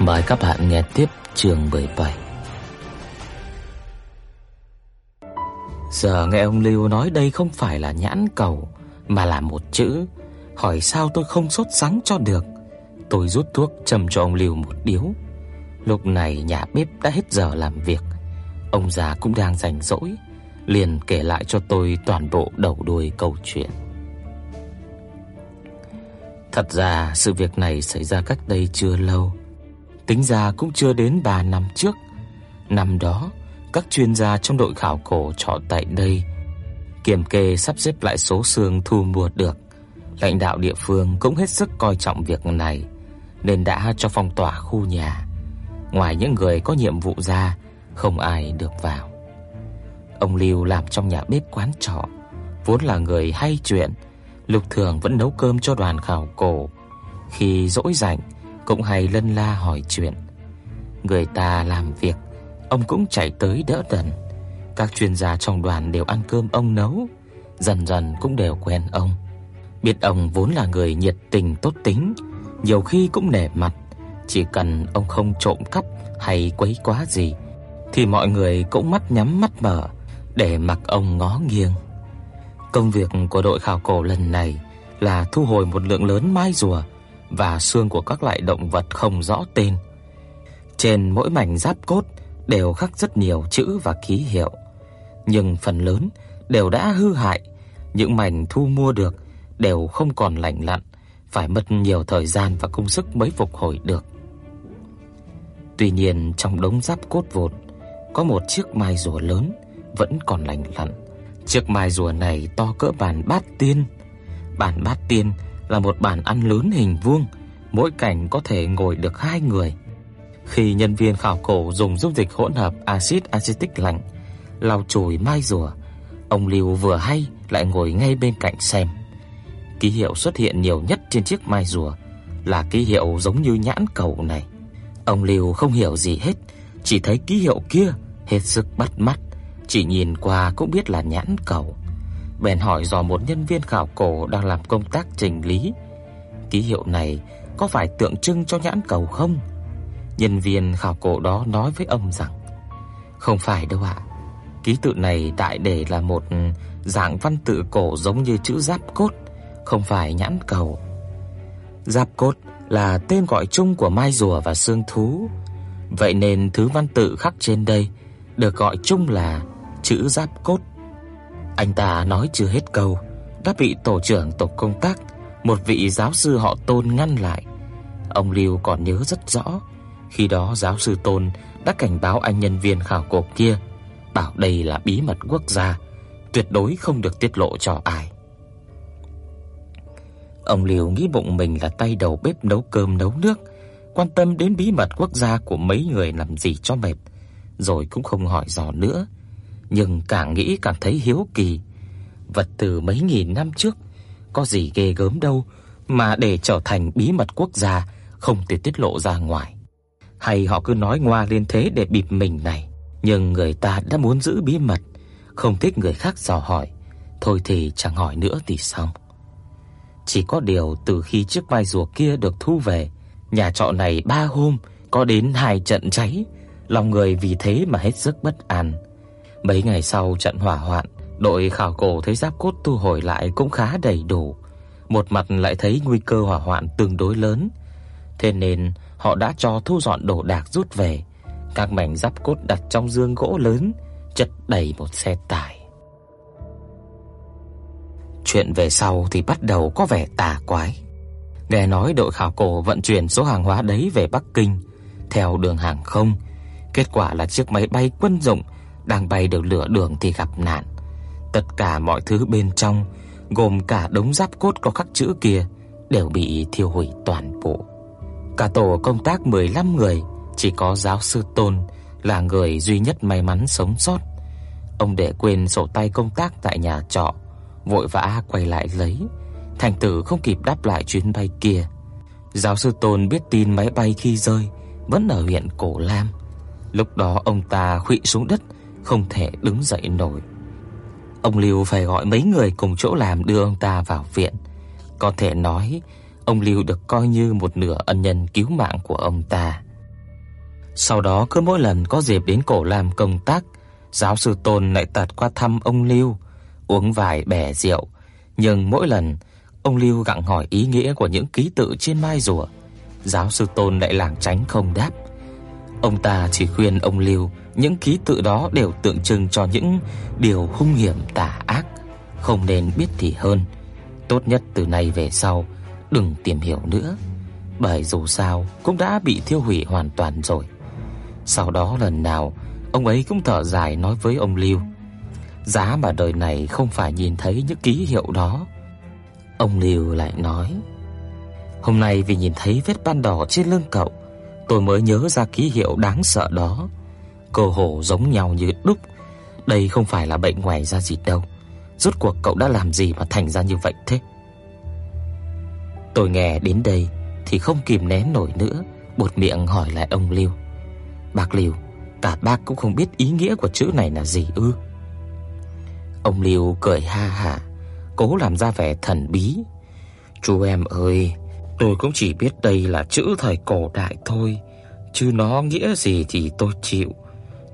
Mời các bạn nghe tiếp chương 17 Giờ nghe ông Lưu nói đây không phải là nhãn cầu, Mà là một chữ. Hỏi sao tôi không sốt sắng cho được? Tôi rút thuốc châm cho ông Lưu một điếu. Lúc này nhà bếp đã hết giờ làm việc. Ông già cũng đang rảnh rỗi, Liền kể lại cho tôi toàn bộ đầu đuôi câu chuyện. Thật ra sự việc này xảy ra cách đây chưa lâu. Tính ra cũng chưa đến 3 năm trước. Năm đó, Các chuyên gia trong đội khảo cổ trọ tại đây Kiểm kê sắp xếp lại số xương thu mua được. Lãnh đạo địa phương cũng hết sức coi trọng việc này, Nên đã cho phong tỏa khu nhà. Ngoài những người có nhiệm vụ ra, Không ai được vào. Ông Lưu làm trong nhà bếp quán trọ, Vốn là người hay chuyện, Lục thường vẫn nấu cơm cho đoàn khảo cổ. Khi rỗi rảnh cũng hay lân la hỏi chuyện. Người ta làm việc, Ông cũng chạy tới đỡ đần. Các chuyên gia trong đoàn đều ăn cơm ông nấu, Dần dần cũng đều quen ông. Biết ông vốn là người nhiệt tình tốt tính, Nhiều khi cũng nể mặt. Chỉ cần ông không trộm cắp hay quấy quá gì, Thì mọi người cũng mắt nhắm mắt mở Để mặc ông ngó nghiêng. Công việc của đội khảo cổ lần này Là thu hồi một lượng lớn mai rùa và xương của các loại động vật không rõ tên Trên mỗi mảnh giáp cốt Đều khắc rất nhiều chữ và ký hiệu Nhưng phần lớn đều đã hư hại Những mảnh thu mua được đều không còn lành lặn, phải mất nhiều thời gian và công sức mới phục hồi được. Tuy nhiên trong đống giáp cốt vụn có một chiếc mai rùa lớn vẫn còn lành lặn. Chiếc mai rùa này to cỡ bàn bát tiên. Bàn bát tiên là một bàn ăn lớn hình vuông, mỗi cạnh có thể ngồi được hai người. Khi nhân viên khảo cổ dùng dung dịch hỗn hợp axit acetic lạnh lau chùi mai rùa, ông Lưu vừa hay lại ngồi ngay bên cạnh xem. Ký hiệu xuất hiện nhiều nhất trên chiếc mai rùa là ký hiệu giống như nhãn cầu này. Ông Lưu không hiểu gì hết, chỉ thấy ký hiệu kia hết sức bắt mắt, chỉ nhìn qua cũng biết là nhãn cầu. Bèn hỏi dò một nhân viên khảo cổ đang làm công tác chỉnh lý, ký hiệu này có phải tượng trưng cho nhãn cầu không? Nhân viên khảo cổ đó nói với ông rằng: "Không phải đâu ạ. Ký tự này đại để là một dạng văn tự cổ giống như chữ giáp cốt." không phải nhãn cầu. Giáp cốt là tên gọi chung của mai rùa và xương thú, vậy nên thứ văn tự khắc trên đây được gọi chung là chữ giáp cốt. Anh ta nói chưa hết câu, đã bị tổ trưởng tổ công tác, một vị giáo sư họ Tôn ngăn lại. Ông Lưu còn nhớ rất rõ, khi đó giáo sư Tôn đã cảnh báo anh nhân viên khảo cổ kia, bảo đây là bí mật quốc gia, tuyệt đối không được tiết lộ cho ai. Ông Liều nghĩ bụng mình là tay đầu bếp nấu cơm nấu nước, quan tâm đến bí mật quốc gia của mấy người làm gì cho mệt, rồi cũng không hỏi dò nữa, nhưng càng nghĩ càng thấy hiếu kỳ. Vật từ mấy nghìn năm trước có gì ghê gớm đâu mà để trở thành bí mật quốc gia không thể tiết lộ ra ngoài. Hay họ cứ nói ngoa lên thế để bịp mình này, nhưng người ta đã muốn giữ bí mật, không thích người khác dò hỏi, thôi thì chẳng hỏi nữa thì xong. Chỉ có điều từ khi chiếc mai rùa kia được thu về, nhà trọ này ba hôm có đến hai trận cháy, lòng người vì thế mà hết sức bất an. Mấy ngày sau trận hỏa hoạn, đội khảo cổ thấy giáp cốt thu hồi lại cũng khá đầy đủ. Một mặt lại thấy nguy cơ hỏa hoạn tương đối lớn, thế nên họ đã cho thu dọn đồ đạc rút về. Các mảnh giáp cốt đặt trong dương gỗ lớn, chất đầy một xe tải. Chuyện về sau thì bắt đầu có vẻ tà quái. Nghe nói đội khảo cổ vận chuyển số hàng hóa đấy về Bắc Kinh theo đường hàng không, kết quả là chiếc máy bay quân dụng đang bay được lửa đường thì gặp nạn. Tất cả mọi thứ bên trong, gồm cả đống giáp cốt có khắc chữ kia đều bị thiêu hủy toàn bộ. Cả tổ công tác 15 người Chỉ có giáo sư Tôn là người duy nhất may mắn sống sót. Ông để quên sổ tay công tác tại nhà trọ, vội vã quay lại lấy, thành tử không kịp đáp lại chuyến bay kia. Giáo sư Tôn biết tin máy bay khi rơi vẫn ở huyện Cổ Lam. Lúc đó ông ta khuỵu xuống đất, không thể đứng dậy nổi. Ông Lưu phải gọi mấy người cùng chỗ làm đưa ông ta vào viện. Có thể nói, ông Lưu được coi như một nửa ân nhân cứu mạng của ông ta. Sau đó cứ mỗi lần có dịp đến cổ làm công tác, giáo sư Tôn lại tạt qua thăm ông Lưu, uống vài bẻ rượu, nhưng mỗi lần ông Lưu gặng hỏi ý nghĩa của những ký tự trên mai rùa, giáo sư Tôn lại lảng tránh không đáp. Ông ta chỉ khuyên ông Lưu những ký tự đó đều tượng trưng cho những điều hung hiểm tà ác, không nên biết thì hơn. Tốt nhất từ nay về sau đừng tìm hiểu nữa, bởi dù sao cũng đã bị thiêu hủy hoàn toàn rồi. Sau đó lần nào ông ấy cũng thở dài nói với ông Lưu, giá mà đời này không phải nhìn thấy những ký hiệu đó. Ông Lưu lại nói: "Hôm nay vì nhìn thấy vết ban đỏ trên lưng cậu, tôi mới nhớ ra ký hiệu đáng sợ đó. Cơ hồ giống nhau như đúc. Đây không phải là bệnh ngoài da gì đâu. Rốt cuộc cậu đã làm gì mà thành ra như vậy thế?" Tôi nghe đến đây thì không kìm nén nổi nữa, buột miệng hỏi lại ông Lưu. Bác Lưu, cả bác cũng không biết ý nghĩa của chữ này là gì ư? Ông Lưu cười ha hả, cố làm ra vẻ thần bí. "Chú em ơi, tôi cũng chỉ biết đây là chữ thời cổ đại thôi, chứ nó nghĩa gì thì tôi chịu,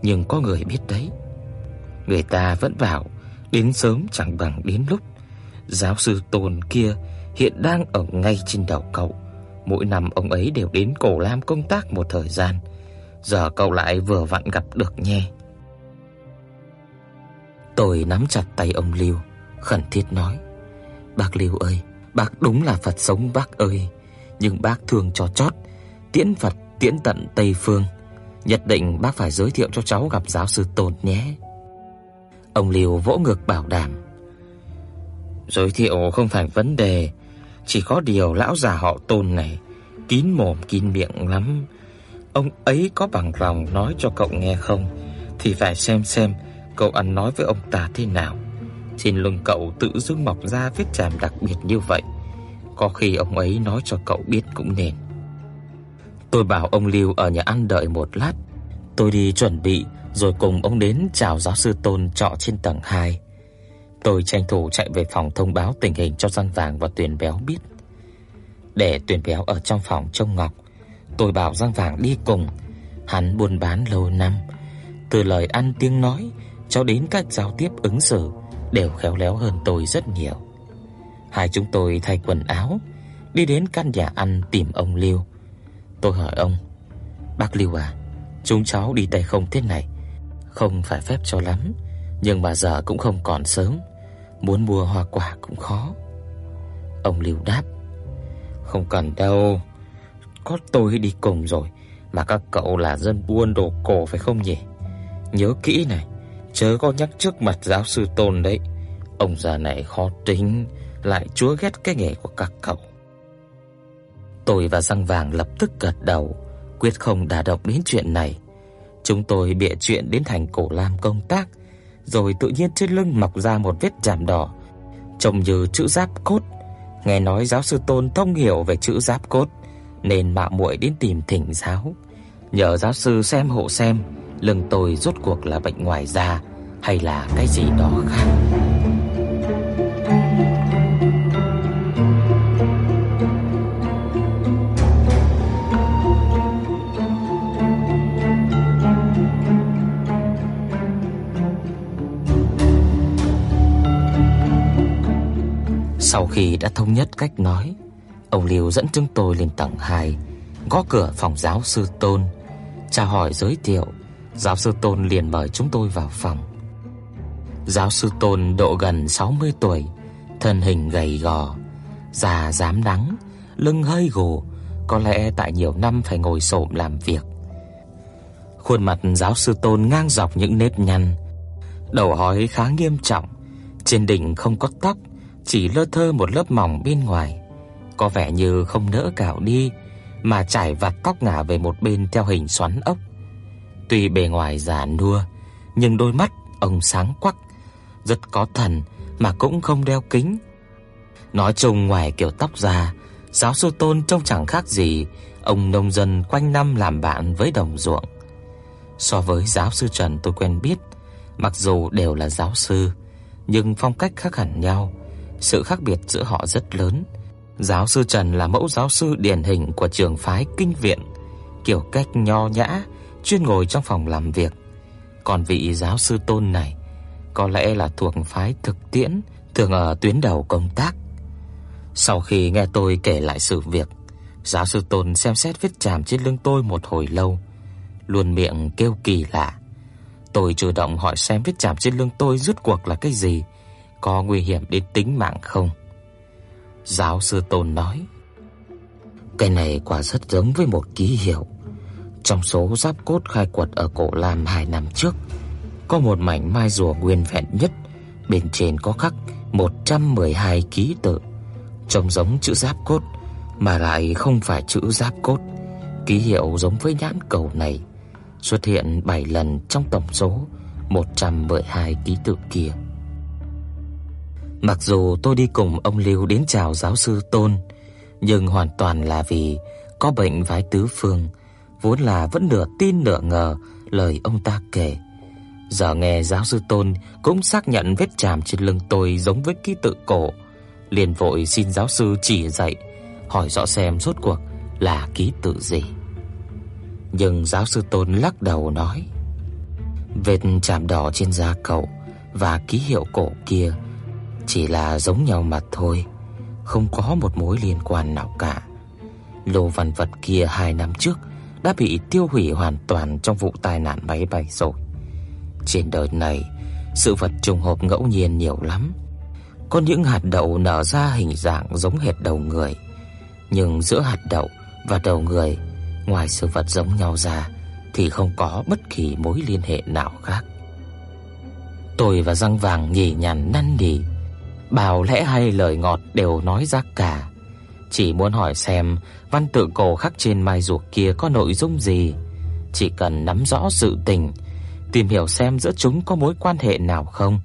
nhưng có người biết đấy. Người ta vẫn bảo đến sớm chẳng bằng đến lúc. Giáo sư Tôn kia hiện đang ở ngay trên đầu cậu. Mỗi năm ông ấy đều đến Cổ Lam công tác một thời gian. Giờ cậu lại vừa vặn gặp được nhé." Tôi nắm chặt tay ông Lưu, khẩn thiết nói: "Bác Lưu ơi, bác đúng là Phật sống bác ơi, nhưng bác thương cho chót, tiễn Phật tiễn tận Tây phương, nhất định bác phải giới thiệu cho cháu gặp giáo sư Tôn nhé." Ông Lưu vỗ ngực bảo đảm: "Giới thiệu không phải vấn đề, chỉ có điều lão già họ Tôn này kín mồm kín miệng lắm. Ông ấy có bằng lòng nói cho cậu nghe không thì phải xem xem cậu ăn nói với ông ta thế nào. Trên lưng cậu tự dưng mọc ra vết chàm đặc biệt như vậy, có khi ông ấy nói cho cậu biết cũng nên. Tôi bảo ông Lưu ở nhà ăn đợi một lát, tôi đi chuẩn bị rồi cùng ông đến chào giáo sư Tôn trọ trên tầng 2. Tôi tranh thủ chạy về phòng thông báo tình hình cho Giang Vàng và Tuyền Béo biết. Để Tuyền Béo ở trong phòng trông Ngọc, tôi bảo Giang Vàng đi cùng. Hắn buôn bán lâu năm, từ lời ăn tiếng nói cho đến cách giao tiếp ứng xử đều khéo léo hơn tôi rất nhiều. Hai chúng tôi thay quần áo, đi đến căn nhà ăn tìm ông Lưu. Tôi hỏi ông: "Bác Lưu à, chúng cháu đi tay không thế này, không phải phép cho lắm, nhưng mà giờ cũng không còn sớm, muốn mua hoa quả cũng khó." Ông Lưu đáp: "Không cần đâu, có tôi đi cùng rồi, mà các cậu là dân buôn đồ cổ phải không nhỉ? Nhớ kỹ này, chớ có nhắc trước mặt giáo sư Tôn đấy. Ông già này khó tính, lại chúa ghét cái nghề của các cậu." Tôi và răng vàng lập tức gật đầu, quyết không đả động đến chuyện này. Chúng tôi bịa chuyện đến thành cổ lam công tác, rồi tự nhiên trên lưng mọc ra một vết chàm đỏ, trông như chữ giáp cốt. Nghe nói giáo sư Tôn thông hiểu về chữ giáp cốt, nên mạo muội đến tìm thỉnh giáo. Nhờ giáo sư xem hộ xem, lưng tôi rốt cuộc là bệnh ngoài da hay là cái gì đó khác. Sau khi đã thống nhất cách nói, ông Liêu dẫn chúng tôi lên tầng 2, gõ cửa phòng giáo sư Tôn, chào hỏi giới thiệu. Giáo sư Tôn liền mời chúng tôi vào phòng. Giáo sư Tôn độ gần 60 tuổi, thân hình gầy gò, da rám nắng, lưng hơi gù, có lẽ tại nhiều năm phải ngồi xổm làm việc. Khuôn mặt giáo sư Tôn ngang dọc những nếp nhăn, đầu hói khá nghiêm trọng, trên đỉnh không có tóc, chỉ lơ thơ một lớp mỏng bên ngoài, có vẻ như không nỡ cạo đi, mà trải vạt tóc ngả về một bên theo hình xoắn ốc. Tuy bề ngoài già nua, nhưng đôi mắt ông sáng quắc, rất có thần mà cũng không đeo kính. Nói chung ngoài kiểu tóc già, giáo sư Tôn trông chẳng khác gì ông nông dân quanh năm làm bạn với đồng ruộng. So với giáo sư Trần tôi quen biết, mặc dù đều là giáo sư, nhưng phong cách khác hẳn nhau, sự khác biệt giữa họ rất lớn. Giáo sư Trần là mẫu giáo sư điển hình của trường phái kinh viện, kiểu cách nho nhã, chuyên ngồi trong phòng làm việc. Còn vị giáo sư Tôn này có lẽ là thuộc phái thực tiễn, thường ở tuyến đầu công tác. Sau khi nghe tôi kể lại sự việc, giáo sư Tôn xem xét vết chàm trên lưng tôi một hồi lâu, luôn miệng kêu kỳ lạ. Tôi chủ động hỏi xem vết chàm trên lưng tôi rốt cuộc là cái gì, có nguy hiểm đến tính mạng không. Giáo sư Tôn nói: "Cái này quả rất giống với một ký hiệu. Trong số giáp cốt khai quật ở cổ Lam 2 năm trước, có một mảnh mai rùa nguyên vẹn nhất, bên trên có khắc 112 ký tự, trông giống chữ giáp cốt mà lại không phải chữ giáp cốt. Ký hiệu giống với nhãn cầu này xuất hiện 7 lần trong tổng số 112 ký tự kia. Mặc dù tôi đi cùng ông Lưu đến chào giáo sư Tôn, nhưng hoàn toàn là vì có bệnh vái tứ phương, vốn là vẫn nửa tin nửa ngờ lời ông ta kể. Giờ nghe giáo sư Tôn cũng xác nhận vết chàm trên lưng tôi giống với ký tự cổ, liền vội xin giáo sư chỉ dạy, hỏi rõ xem rốt cuộc là ký tự gì. Nhưng giáo sư Tôn lắc đầu nói: "Vết chàm đỏ trên da cậu và ký hiệu cổ kia chỉ là giống nhau mà thôi, không có một mối liên quan nào cả. Lô văn vật kia hai năm trước đã bị tiêu hủy hoàn toàn trong vụ tai nạn máy bay rồi. Trên đời này, sự vật trùng hợp ngẫu nhiên nhiều lắm. Có những hạt đậu nở ra hình dạng giống hệt đầu người, nhưng giữa hạt đậu và đầu người, ngoài sự vật giống nhau ra thì không có bất kỳ mối liên hệ nào khác. Tôi và răng vàng nhỉ nhằn năn nỉ, bảo lẽ hay lời ngọt đều nói ra cả. Chỉ muốn hỏi xem văn tự cổ khắc trên mai rùa kia có nội dung gì, chỉ cần nắm rõ sự tình tìm hiểu xem giữa chúng có mối quan hệ nào không.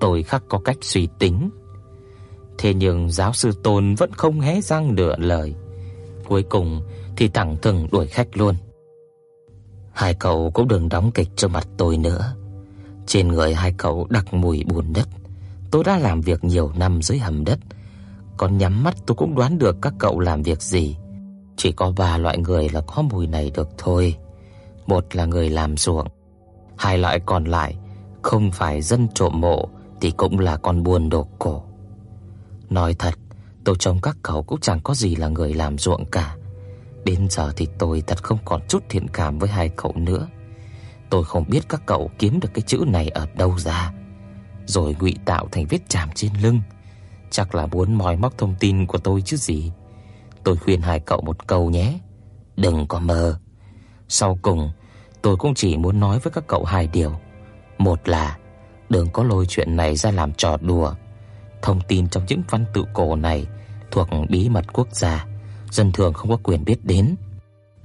Tôi khắc có cách suy tính. Thế nhưng giáo sư Tôn vẫn không hé răng nửa lời. Cuối cùng thì thẳng thừng đuổi khách luôn. Hai cậu cũng đừng đóng kịch cho mặt tôi nữa. Trên người hai cậu đặc mùi buồn đất. Tôi đã làm việc nhiều năm dưới hầm đất, còn nhắm mắt tôi cũng đoán được các cậu làm việc gì. Chỉ có ba loại người là có mùi này được thôi. Một là người làm ruộng, hai loại còn lại không phải dân trộm mộ thì cũng là con buôn đồ cổ. Nói thật, tôi trông các cậu cũng chẳng có gì là người làm ruộng cả. Đến giờ thì tôi thật không còn chút thiện cảm với hai cậu nữa. Tôi không biết các cậu kiếm được cái chữ này ở đâu ra, rồi ngụy tạo thành vết chàm trên lưng. Chắc là muốn moi móc thông tin của tôi chứ gì. Tôi khuyên hai cậu một câu nhé, đừng có mơ. Sau cùng, tôi cũng chỉ muốn nói với các cậu hai điều. Một là đừng có lôi chuyện này ra làm trò đùa. Thông tin trong những văn tự cổ này thuộc bí mật quốc gia, dân thường không có quyền biết đến.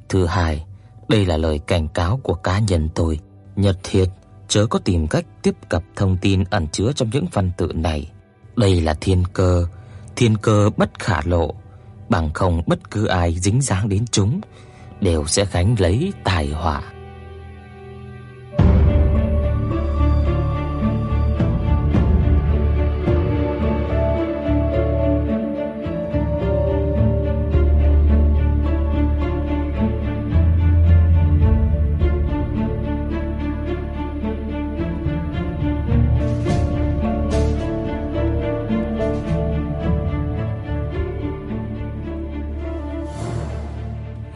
Thứ hai, đây là lời cảnh cáo của cá nhân tôi, nhất thiết chớ có tìm cách tiếp cận thông tin ẩn chứa trong những văn tự này. Đây là thiên cơ, thiên cơ bất khả lộ, bằng không bất cứ ai dính dáng đến chúng đều sẽ gánh lấy tai họa.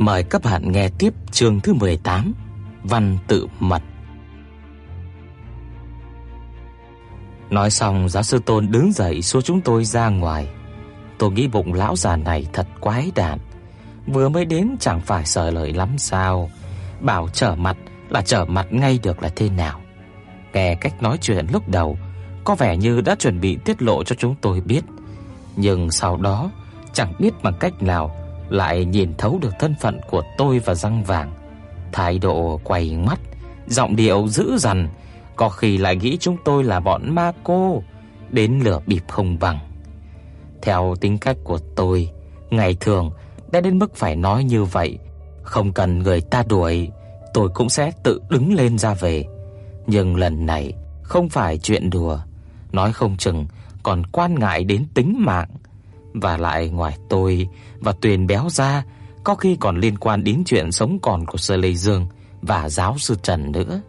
Mời các bạn nghe tiếp chương thứ 18, văn tự mật. Nói xong, giáo sư Tôn đứng dậy xua chúng tôi ra ngoài. Tôi nghĩ bụng lão già này thật quái đản. Vừa mới đến chẳng phải sợ lời lắm sao? Bảo trở mặt là trở mặt ngay được là thế nào? Nghe cách nói chuyện lúc đầu, có vẻ như đã chuẩn bị tiết lộ cho chúng tôi biết, nhưng sau đó chẳng biết bằng cách nào lại nhìn thấu được thân phận của tôi và răng vàng, thái độ quay mắt, giọng điệu dữ dằn, có khi lại nghĩ chúng tôi là bọn ma cô đến lửa bịp không bằng. Theo tính cách của tôi, ngày thường đã đến mức phải nói như vậy, không cần người ta đuổi, tôi cũng sẽ tự đứng lên ra về. Nhưng lần này không phải chuyện đùa, nói không chừng còn quan ngại đến tính mạng, và lại ngoài tôi và Tuyền béo ra, có khi còn liên quan đến chuyện sống còn của Sơ Lê Dương và giáo sư Trần nữa.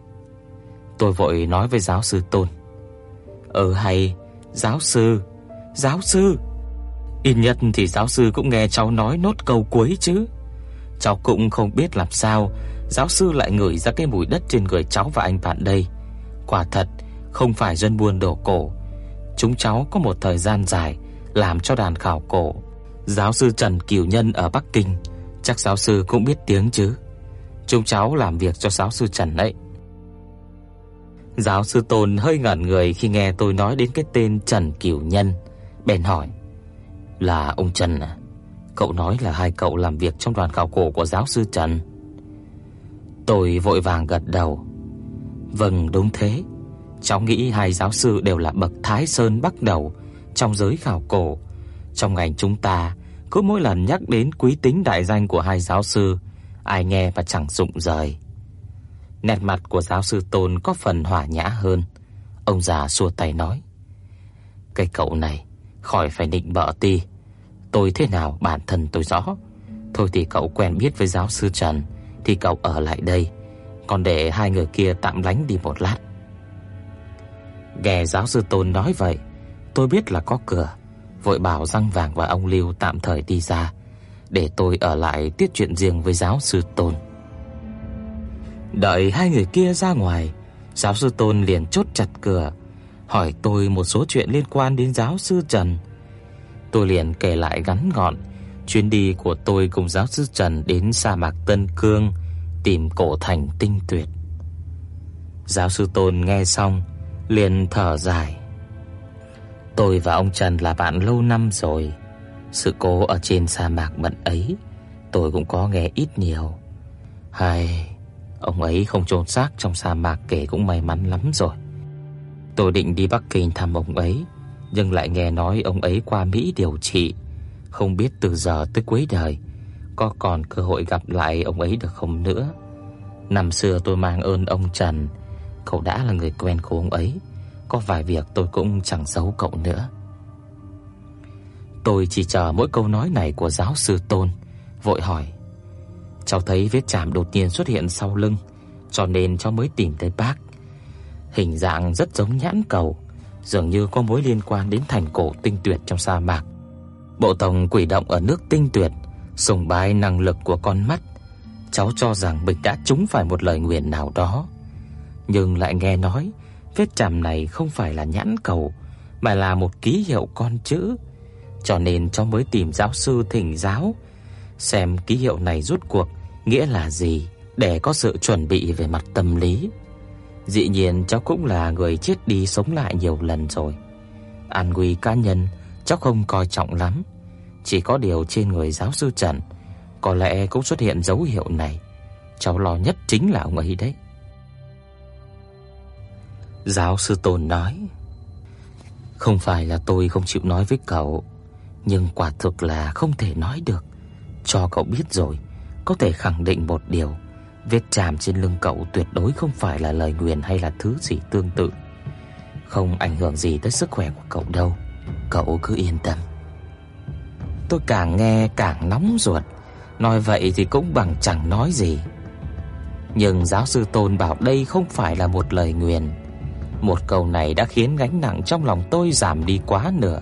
Tôi vội nói với giáo sư Tôn. "Ờ hay, giáo sư, giáo sư, ít nhất thì giáo sư cũng nghe cháu nói nốt câu cuối chứ." Cháu cũng không biết làm sao giáo sư lại ngửi ra cái mùi đất trên người cháu và anh bạn đây. Quả thật, không phải dân buôn đổ cổ. Chúng cháu có một thời gian dài làm cho đàn khảo cổ. Giáo sư Trần Kiều Nhân ở Bắc Kinh, chắc giáo sư cũng biết tiếng chứ. Chúng cháu làm việc cho giáo sư Trần đấy. Giáo sư Tôn hơi ngẩn người khi nghe tôi nói đến cái tên Trần Kiều Nhân, bèn hỏi: "Là ông Trần à? Cậu nói là hai cậu làm việc trong đoàn khảo cổ của giáo sư Trần?" Tôi vội vàng gật đầu. "Vâng, đúng thế. Cháu nghĩ hai giáo sư đều là bậc Thái Sơn bắt đầu trong giới khảo cổ. Trong ngành chúng ta, cứ mỗi lần nhắc đến quý tính đại danh của hai giáo sư, ai nghe mà chẳng rụng rời." Nét mặt của giáo sư Tôn có phần hòa nhã hơn. Ông già xua tay nói: "Cái cậu này, khỏi phải định bợ ti. Tôi thế nào bản thân tôi rõ. Thôi thì cậu quen biết với giáo sư Trần thì cậu ở lại đây, còn để hai người kia tạm lánh đi một lát." Nghe giáo sư Tôn nói vậy, tôi biết là có cửa, vội bảo răng vàng và ông Lưu tạm thời đi ra, để tôi ở lại tiết chuyện riêng với giáo sư Tôn. Đợi hai người kia ra ngoài, giáo sư Tôn liền chốt chặt cửa, hỏi tôi một số chuyện liên quan đến giáo sư Trần. Tôi liền kể lại ngắn gọn chuyến đi của tôi cùng giáo sư Trần đến sa mạc Tân Cương tìm cổ thành tinh tuyệt. Giáo sư Tôn nghe xong liền thở dài. Tôi và ông Trần là bạn lâu năm rồi. Sự cố ở trên sa mạc bận ấy, tôi cũng có nghe ít nhiều. Hay Ông ấy không chôn xác trong sa mạc kể cũng may mắn lắm rồi. Tôi định đi Bắc Kinh thăm ông ấy, nhưng lại nghe nói ông ấy qua Mỹ điều trị, không biết từ giờ tới cuối đời có còn cơ hội gặp lại ông ấy được không nữa. Năm xưa tôi mang ơn ông Trần, cậu đã là người quen của ông ấy, có vài việc tôi cũng chẳng giấu cậu nữa. Tôi chỉ chờ mỗi câu nói này của giáo sư Tôn, vội hỏi: Cháu thấy vết chạm đột nhiên xuất hiện sau lưng, cho nên cháu mới tìm tới bác. Hình dạng rất giống nhãn cầu, dường như có mối liên quan đến thành cổ tinh tuyệt trong sa mạc. Bộ tộc quỷ động ở nước tinh tuyệt, sùng bái năng lực của con mắt. Cháu cho rằng mình đã trúng phải một lời nguyền nào đó, nhưng lại nghe nói vết chạm này không phải là nhãn cầu mà là một ký hiệu con chữ, cho nên cháu mới tìm giáo sư thỉnh giáo xem ký hiệu này rút cuộc nghĩa là gì để có sự chuẩn bị về mặt tâm lý. Dĩ nhiên cháu cũng là người chết đi sống lại nhiều lần rồi. An nguy cá nhân cháu không coi trọng lắm, chỉ có điều trên người giáo sư Trần có lẽ cũng xuất hiện dấu hiệu này. Cháu lo nhất chính là ông ấy đấy. Giáo sư Tôn nói: "Không phải là tôi không chịu nói với cậu, nhưng quả thực là không thể nói được. Cho cậu biết rồi, có thể khẳng định một điều, vết chạm trên lưng cậu tuyệt đối không phải là lời nguyền hay là thứ gì tương tự. Không ảnh hưởng gì tới sức khỏe của cậu đâu, cậu cứ yên tâm. Tôi càng nghe càng nóng ruột, nói vậy thì cũng bằng chẳng nói gì. Nhưng giáo sư Tôn bảo đây không phải là một lời nguyền. Một câu này đã khiến gánh nặng trong lòng tôi giảm đi quá nửa.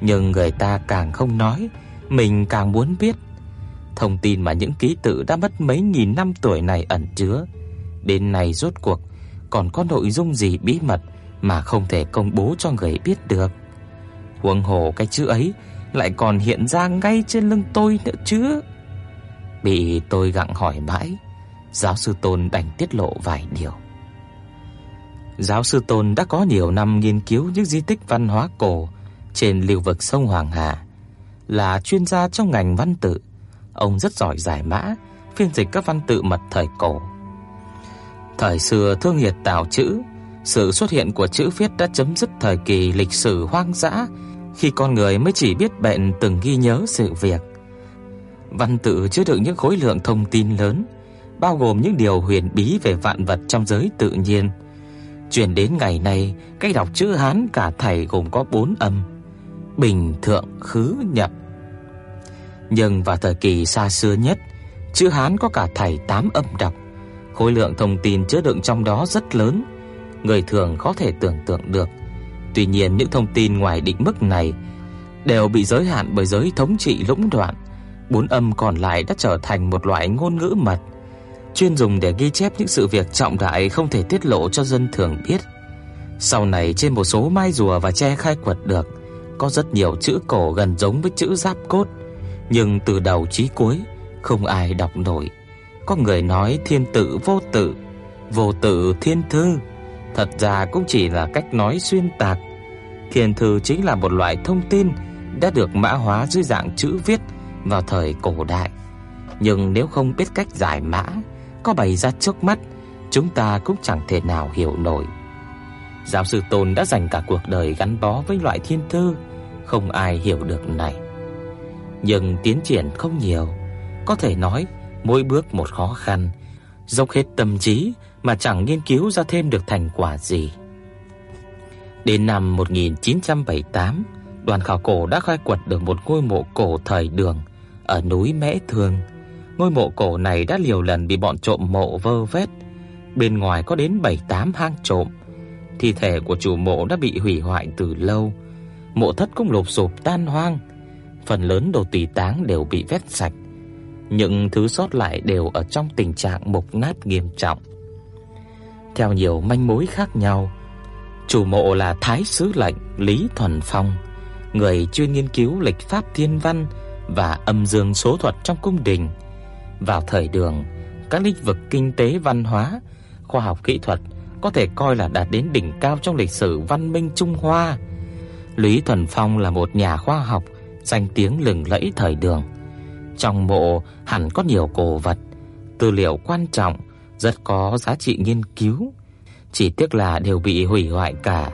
Nhưng người ta càng không nói, mình càng muốn biết thông tin mà những ký tự đã mất mấy nghìn năm tuổi này ẩn chứa, đến nay rốt cuộc còn có nội dung gì bí mật mà không thể công bố cho người biết được. Huống hồ cái chữ ấy lại còn hiện ra ngay trên lưng tôi nữa chứ. Bị tôi gặng hỏi mãi, giáo sư Tôn đành tiết lộ vài điều. Giáo sư Tôn đã có nhiều năm nghiên cứu những di tích văn hóa cổ trên lưu vực sông Hoàng Hà, là chuyên gia trong ngành văn tự ông rất giỏi giải mã, phiên dịch các văn tự mật thời cổ. Thời xưa thương hiệt tạo chữ, sự xuất hiện của chữ viết đã chấm dứt thời kỳ lịch sử hoang dã khi con người mới chỉ biết bệnh từng ghi nhớ sự việc. Văn tự chứa đựng những khối lượng thông tin lớn, bao gồm những điều huyền bí về vạn vật trong giới tự nhiên. Truyền đến ngày nay, cách đọc chữ Hán cả thầy gồm có 4 âm: bình, thượng, khứ, nhập. Nhưng vào thời kỳ xa xưa nhất, chữ Hán có cả thầy 8 âm đọc. Khối lượng thông tin chứa đựng trong đó rất lớn, người thường khó thể tưởng tượng được. Tuy nhiên những thông tin ngoài định mức này đều bị giới hạn bởi giới thống trị lũng đoạn. Bốn âm còn lại đã trở thành một loại ngôn ngữ mật, chuyên dùng để ghi chép những sự việc trọng đại không thể tiết lộ cho dân thường biết. Sau này trên một số mai rùa và tre khai quật được, có rất nhiều chữ cổ gần giống với chữ giáp cốt, nhưng từ đầu chí cuối không ai đọc nổi. Có người nói thiên tự vô tự, vô tự thiên thư, thật ra cũng chỉ là cách nói xuyên tạc. Thiên thư chính là một loại thông tin đã được mã hóa dưới dạng chữ viết vào thời cổ đại. Nhưng nếu không biết cách giải mã, có bày ra trước mắt, chúng ta cũng chẳng thể nào hiểu nổi. Giáo sư Tôn đã dành cả cuộc đời gắn bó với loại thiên thư, không ai hiểu được này. Nhưng tiến triển không nhiều, có thể nói mỗi bước một khó khăn, dốc hết tâm trí mà chẳng nghiên cứu ra thêm được thành quả gì. Đến năm 1978, đoàn khảo cổ đã khai quật được một ngôi mộ cổ thời Đường ở núi Mễ Thường. Ngôi mộ cổ này đã nhiều lần bị bọn trộm mộ vơ vét, bên ngoài có đến 7-8 hang trộm. Thi thể của chủ mộ đã bị hủy hoại từ lâu, mộ thất cũng lụp xụp tan hoang, phần lớn đồ tùy táng đều bị vét sạch. Những thứ sót lại đều ở trong tình trạng mục nát nghiêm trọng. Theo nhiều manh mối khác nhau, chủ mộ là thái sứ lệnh Lý Thuần Phong, người chuyên nghiên cứu lịch pháp thiên văn và âm dương số thuật trong cung đình. Vào thời Đường, các lĩnh vực kinh tế văn hóa, khoa học kỹ thuật có thể coi là đạt đến đỉnh cao trong lịch sử văn minh Trung Hoa. Lý Thuần Phong là một nhà khoa học danh tiếng lừng lẫy thời Đường. Trong mộ hẳn có nhiều cổ vật, tư liệu quan trọng, rất có giá trị nghiên cứu. Chỉ tiếc là đều bị hủy hoại cả,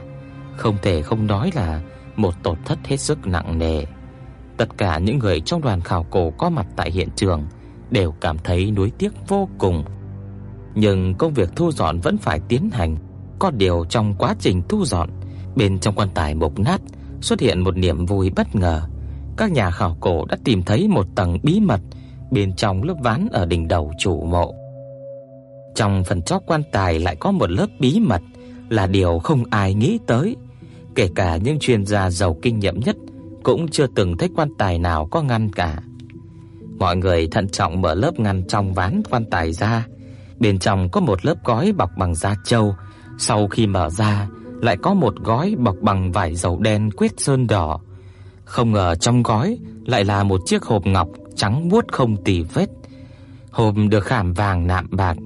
không thể không nói là một tổn thất hết sức nặng nề. Tất cả những người trong đoàn khảo cổ có mặt tại hiện trường đều cảm thấy nuối tiếc vô cùng. Nhưng công việc thu dọn vẫn phải tiến hành. Có điều trong quá trình thu dọn, bên trong quan tài mục nát xuất hiện một niềm vui bất ngờ. Các nhà khảo cổ đã tìm thấy một tầng bí mật bên trong lớp ván ở đỉnh đầu chủ mộ. Trong phần chóp quan tài lại có một lớp bí mật là điều không ai nghĩ tới, kể cả những chuyên gia giàu kinh nghiệm nhất cũng chưa từng thấy quan tài nào có ngăn cả. Mọi người thận trọng mở lớp ngăn trong ván quan tài ra, bên trong có một lớp gói bọc bằng da trâu, sau khi mở ra lại có một gói bọc bằng vải dầu đen quét sơn đỏ. Không ngờ trong gói lại là một chiếc hộp ngọc trắng muốt không tì vết. Hộp được khảm vàng nạm bạc,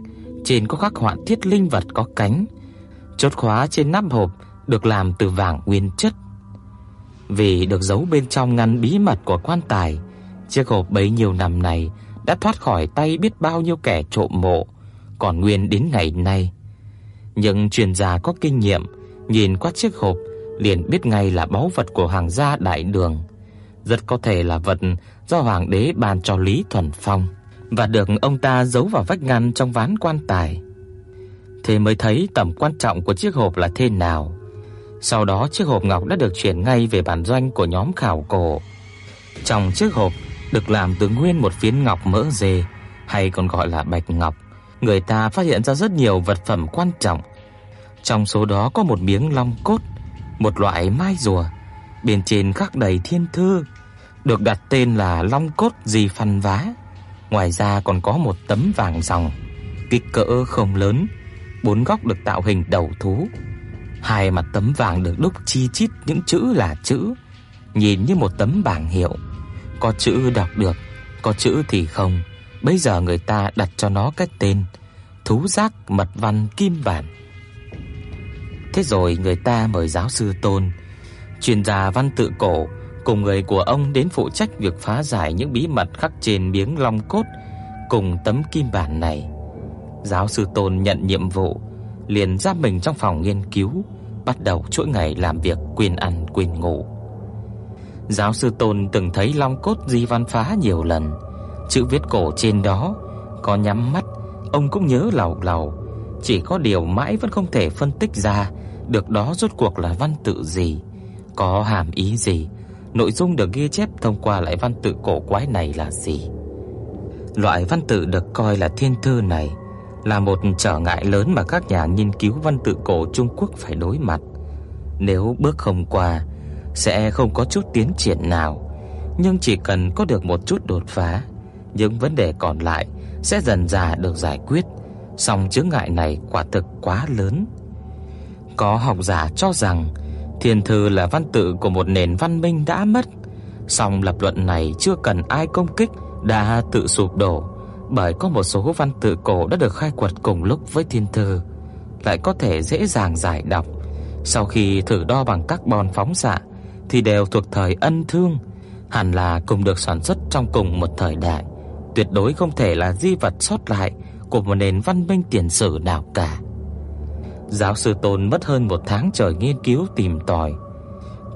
trên có khắc họa thiết linh vật có cánh. Chốt khóa trên nắp hộp được làm từ vàng nguyên chất. Vì được giấu bên trong ngăn bí mật của quan tài, chiếc hộp bấy nhiêu năm này đã thoát khỏi tay biết bao nhiêu kẻ trộm mộ, còn nguyên đến ngày nay. những chuyên gia có kinh nghiệm nhìn qua chiếc hộp liền biết ngay là báu vật của hoàng gia đại đường, rất có thể là vật do hoàng đế ban cho Lý Thuần Phong và được ông ta giấu vào vách ngăn trong ván quan tài. Thế mới thấy tầm quan trọng của chiếc hộp là thế nào. Sau đó chiếc hộp ngọc đã được chuyển ngay về bản doanh của nhóm khảo cổ. Trong chiếc hộp được làm từ nguyên một phiến ngọc mỡ dê hay còn gọi là bạch ngọc. Người ta phát hiện ra rất nhiều vật phẩm quan trọng. Trong số đó có một miếng long cốt, một loại mai rùa, bên trên khắc đầy thiên thư, được đặt tên là Long cốt Di Phan Vá. Ngoài ra còn có một tấm vàng ròng, kích cỡ không lớn, bốn góc được tạo hình đầu thú. Hai mặt tấm vàng được đúc chi chít những chữ là chữ, nhìn như một tấm bảng hiệu. Có chữ đọc được, có chữ thì không. Bây giờ người ta đặt cho nó cái tên Thú giác mật văn kim bản. Thế rồi người ta mời giáo sư Tôn, chuyên gia văn tự cổ cùng người của ông đến phụ trách việc phá giải những bí mật khắc trên miếng long cốt cùng tấm kim bản này. Giáo sư Tôn nhận nhiệm vụ, liền ra mình trong phòng nghiên cứu, bắt đầu chuỗi ngày làm việc quên ăn quên ngủ. Giáo sư Tôn từng thấy long cốt di văn phá nhiều lần, chữ viết cổ trên đó có nhắm mắt, ông cũng nhớ lầu lầu, chỉ có điều mãi vẫn không thể phân tích ra được đó rốt cuộc là văn tự gì, có hàm ý gì, nội dung được ghi chép thông qua lại văn tự cổ quái này là gì. Loại văn tự được coi là thiên thư này là một trở ngại lớn mà các nhà nghiên cứu văn tự cổ Trung Quốc phải đối mặt. Nếu bước không qua sẽ không có chút tiến triển nào, nhưng chỉ cần có được một chút đột phá, những vấn đề còn lại sẽ dần dà được giải quyết. Song chướng ngại này quả thực quá lớn. Có học giả cho rằng thiên thư là văn tự của một nền văn minh đã mất, song lập luận này chưa cần ai công kích đã tự sụp đổ, bởi có một số văn tự cổ đã được khai quật cùng lúc với thiên thư, lại có thể dễ dàng giải đọc. Sau khi thử đo bằng carbon phóng xạ thì đều thuộc thời Ân Thương, hẳn là cùng được sản xuất trong cùng một thời đại, tuyệt đối không thể là di vật sót lại của một nền văn minh tiền sử nào cả. Giáo sư Tôn mất hơn một tháng trời nghiên cứu tìm tòi,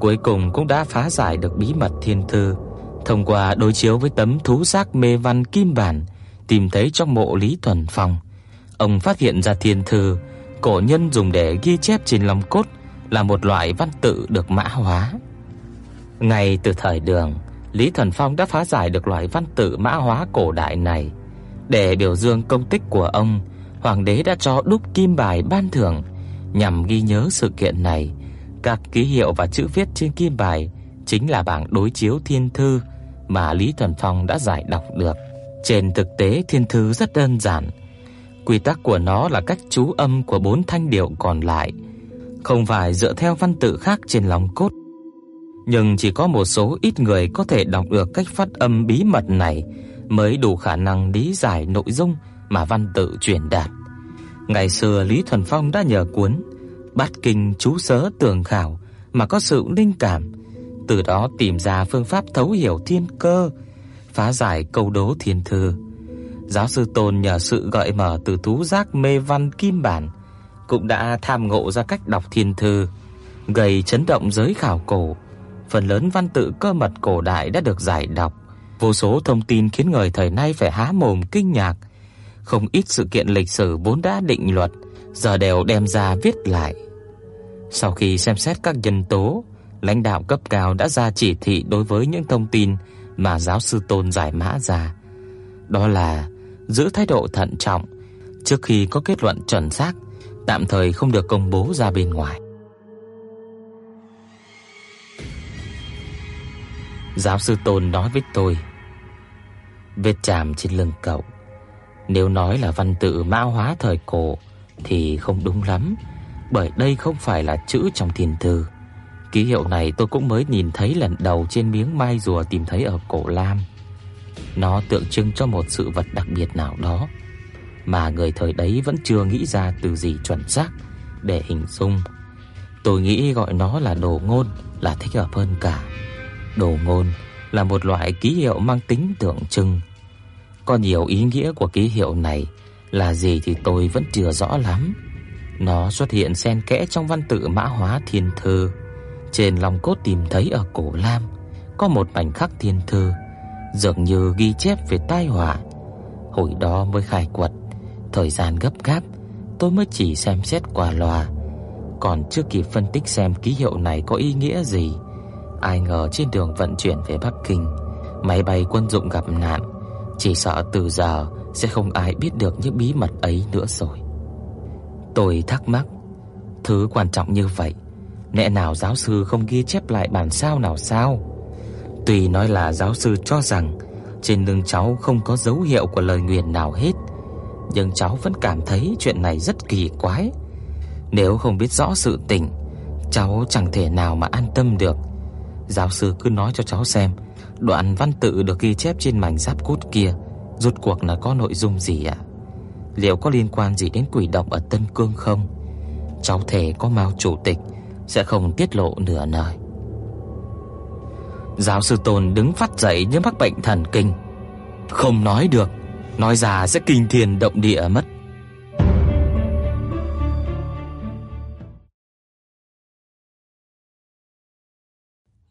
cuối cùng cũng đã phá giải được bí mật thiên thư thông qua đối chiếu với tấm thú xác mê văn kim bản tìm thấy trong mộ Lý Thuần Phong. Ông phát hiện ra thiên thư cổ nhân dùng để ghi chép trên lòng cốt là một loại văn tự được mã hóa. Ngay từ thời Đường, Lý Thần Phong đã phá giải được loại văn tự mã hóa cổ đại này. Để biểu dương công tích của ông, hoàng đế đã cho đúc kim bài ban thưởng nhằm ghi nhớ sự kiện này. Các ký hiệu và chữ viết trên kim bài chính là bảng đối chiếu thiên thư mà Lý Thuần Phong đã giải đọc được. Trên thực tế thiên thư rất đơn giản. Quy tắc của nó là cách chú âm của bốn thanh điệu còn lại, không phải dựa theo văn tự khác trên lòng cốt. Nhưng chỉ có một số ít người có thể đọc được cách phát âm bí mật này mới đủ khả năng lý giải nội dung mà văn tự truyền đạt. Ngày xưa Lý Thuần Phong đã nhờ cuốn Bát kinh chú sớ tường khảo mà có sự linh cảm, từ đó tìm ra phương pháp thấu hiểu thiên cơ, phá giải câu đố thiên thư. Giáo sư Tôn nhờ sự gợi mở từ thú giác mê văn kim bản cũng đã tham ngộ ra cách đọc thiên thư, gây chấn động giới khảo cổ. Phần lớn văn tự cơ mật cổ đại đã được giải đọc, vô số thông tin khiến người thời nay phải há mồm kinh ngạc. Không ít sự kiện lịch sử vốn đã định luật, giờ đều đem ra viết lại. Sau khi xem xét các nhân tố, lãnh đạo cấp cao đã ra chỉ thị đối với những thông tin mà giáo sư Tôn giải mã ra. Đó là giữ thái độ thận trọng trước khi có kết luận chuẩn xác, tạm thời không được công bố ra bên ngoài. Giáo sư Tôn nói với tôi, vết chạm trên lưng cậu, nếu nói là văn tự mã hóa thời cổ thì không đúng lắm, bởi đây không phải là chữ trong thiền thư. Ký hiệu này tôi cũng mới nhìn thấy lần đầu trên miếng mai rùa tìm thấy ở cổ lam. Nó tượng trưng cho một sự vật đặc biệt nào đó mà người thời đấy vẫn chưa nghĩ ra từ gì chuẩn xác để hình dung. Tôi nghĩ gọi nó là đồ ngôn là thích hợp hơn cả. Đồ ngôn là một loại ký hiệu mang tính tượng trưng. Có nhiều ý nghĩa của ký hiệu này là gì thì tôi vẫn chưa rõ lắm. Nó xuất hiện xen kẽ trong văn tự mã hóa thiên thư. Trên lòng cốt tìm thấy ở cổ lam có một mảnh khắc thiên thư, dường như ghi chép về tai họa. Hồi đó mới khai quật, thời gian gấp gáp, tôi mới chỉ xem xét qua loa, còn chưa kịp phân tích xem ký hiệu này có ý nghĩa gì. Ai ngờ trên đường vận chuyển về Bắc Kinh, máy bay quân dụng gặp nạn, chỉ sợ từ giờ sẽ không ai biết được những bí mật ấy nữa rồi. Tôi thắc mắc, thứ quan trọng như vậy Lẽ nào giáo sư không ghi chép lại bản sao nào sao? Tuy nói là giáo sư cho rằng trên lưng cháu không có dấu hiệu của lời nguyền nào hết, nhưng cháu vẫn cảm thấy chuyện này rất kỳ quái. Nếu không biết rõ sự tình, cháu chẳng thể nào mà an tâm được. Giáo sư cứ nói cho cháu xem, đoạn văn tự được ghi chép trên mảnh giáp cốt kia rốt cuộc là có nội dung gì ạ? Liệu có liên quan gì đến quỷ động ở Tân Cương không? Cháu thể có Mao chủ tịch sẽ không tiết lộ nửa lời. Giáo sư Tôn đứng phát dậy như mắc bệnh thần kinh. Không nói được, nói ra sẽ kinh thiên động địa mất.